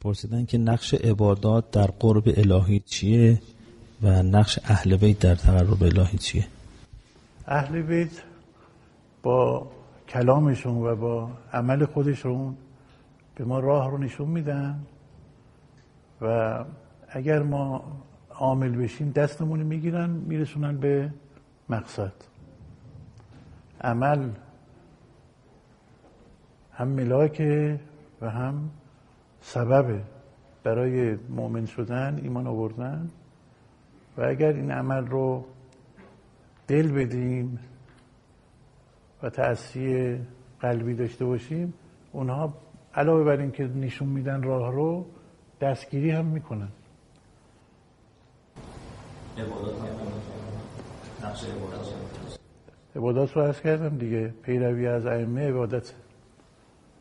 پرسیدن که نقش عبادات در قرب الهی چیه و نقش اهل بیت در تقرب الهی چیه؟ اهل بیت با کلامشون و با عمل خودشون به ما راه رو نشون میدن و اگر ما عامل بشیم دستمون می‌گیرن میرسونن به مقصد. عمل هم ملاکه و هم سببه. برای مؤمن شدن ایمان آوردن. و اگر این عمل رو دل بدیم و تأثیر قلبی داشته باشیم اونها علاوه بر اینکه نشون میدن راه رو دستگیری هم می‌کنن. عبادات رو عرض کردم دیگه. پیروی از ائمه عبادت.